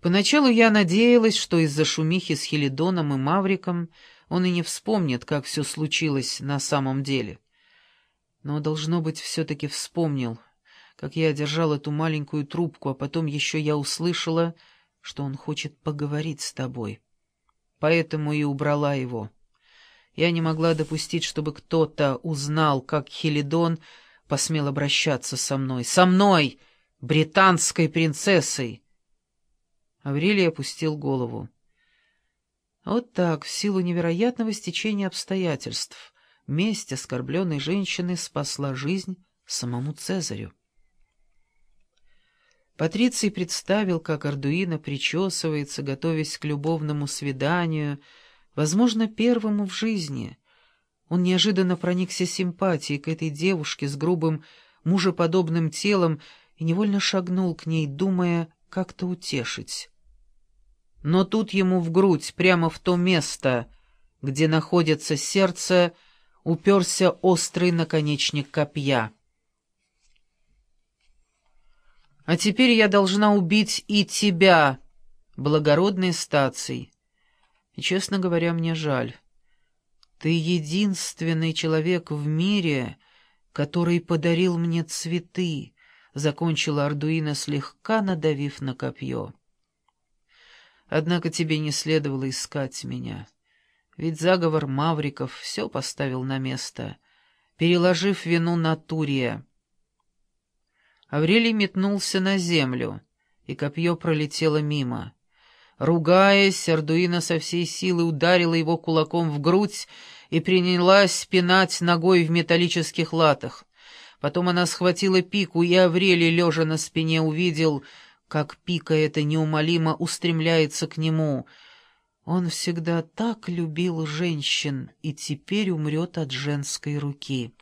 Поначалу я надеялась, что из-за шумихи с Хелидоном и Мавриком он и не вспомнит, как все случилось на самом деле. Но, должно быть, все-таки вспомнил, как я держал эту маленькую трубку, а потом еще я услышала, что он хочет поговорить с тобой. Поэтому и убрала его. Я не могла допустить, чтобы кто-то узнал, как Хелидон посмел обращаться со мной. Со мной, британской принцессой! Аврелий опустил голову. Вот так, в силу невероятного стечения обстоятельств, месть оскорбленной женщины спасла жизнь самому Цезарю. Патриций представил, как Ардуина причесывается, готовясь к любовному свиданию, возможно, первому в жизни. Он неожиданно проникся симпатией к этой девушке с грубым, мужеподобным телом и невольно шагнул к ней, думая как-то утешить но тут ему в грудь, прямо в то место, где находится сердце, уперся острый наконечник копья. «А теперь я должна убить и тебя, благородный стаций. И, честно говоря, мне жаль. Ты единственный человек в мире, который подарил мне цветы», — закончила Ардуина, слегка надавив на копье. Однако тебе не следовало искать меня. Ведь заговор Мавриков все поставил на место, переложив вину на Турия. Аврелий метнулся на землю, и копье пролетело мимо. Ругаясь, Ардуина со всей силы ударила его кулаком в грудь и принялась пинать ногой в металлических латах. Потом она схватила пику, и Аврелий, лежа на спине, увидел — как пика эта неумолимо устремляется к нему. Он всегда так любил женщин и теперь умрет от женской руки.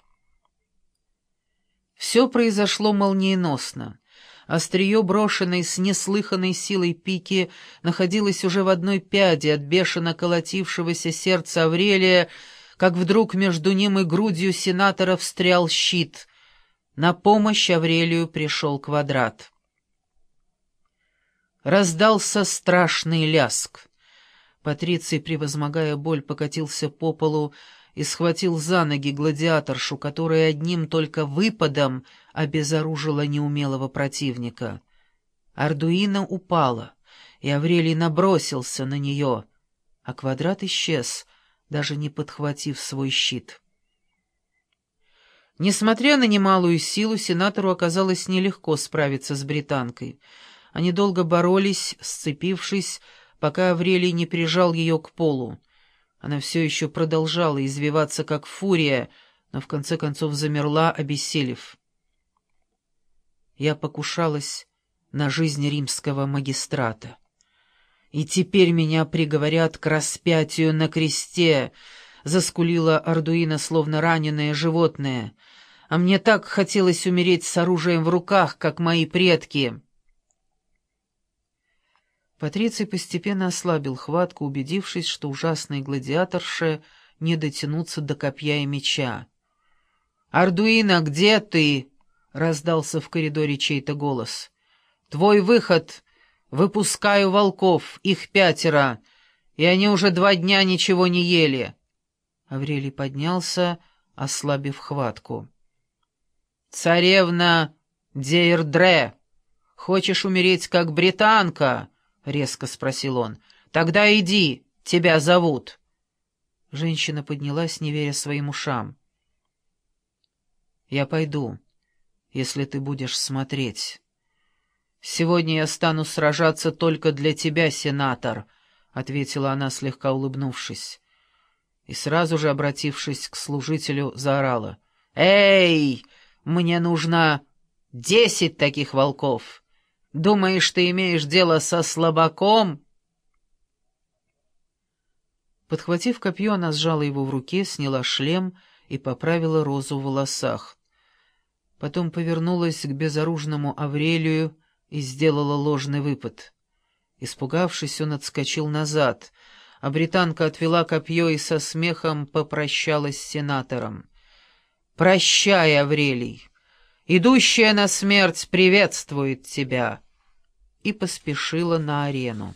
Все произошло молниеносно. Острие, брошенной с неслыханной силой пики, находилось уже в одной пяде от бешено колотившегося сердца Аврелия, как вдруг между ним и грудью сенатора встрял щит. На помощь Аврелию пришел квадрат. Раздался страшный ляск. Патриций, превозмогая боль, покатился по полу и схватил за ноги гладиаторшу, которая одним только выпадом обезоружила неумелого противника. Ардуина упала, и Аврелий набросился на нее, а квадрат исчез, даже не подхватив свой щит. Несмотря на немалую силу, сенатору оказалось нелегко справиться с британкой — они долго боролись, сцепившись, пока Аврелий не прижал ее к полу. Она все еще продолжала извиваться, как фурия, но в конце концов замерла, обессилев. Я покушалась на жизнь римского магистрата. И теперь меня приговорят к распятию на кресте, — заскулила Ардуина, словно раненое животное. А мне так хотелось умереть с оружием в руках, как мои предки. Патриций постепенно ослабил хватку, убедившись, что ужасные гладиаторши не дотянутся до копья и меча. «Ардуина, где ты?» — раздался в коридоре чей-то голос. «Твой выход! Выпускаю волков, их пятеро, и они уже два дня ничего не ели!» Аврелий поднялся, ослабив хватку. «Царевна Дейрдре, хочешь умереть как британка?» — резко спросил он. «Тогда иди, тебя зовут». Женщина поднялась, не веря своим ушам. «Я пойду, если ты будешь смотреть. Сегодня я стану сражаться только для тебя, сенатор», — ответила она, слегка улыбнувшись. И сразу же, обратившись к служителю, заорала. «Эй, мне нужно десять таких волков!» Думаешь, ты имеешь дело со слабаком?» Подхватив копье, она сжала его в руке, сняла шлем и поправила розу в волосах. Потом повернулась к безоружному Аврелию и сделала ложный выпад. Испугавшись, он отскочил назад, а британка отвела копье и со смехом попрощалась с сенатором. «Прощай, Аврелий! Идущая на смерть приветствует тебя!» и поспешила на арену.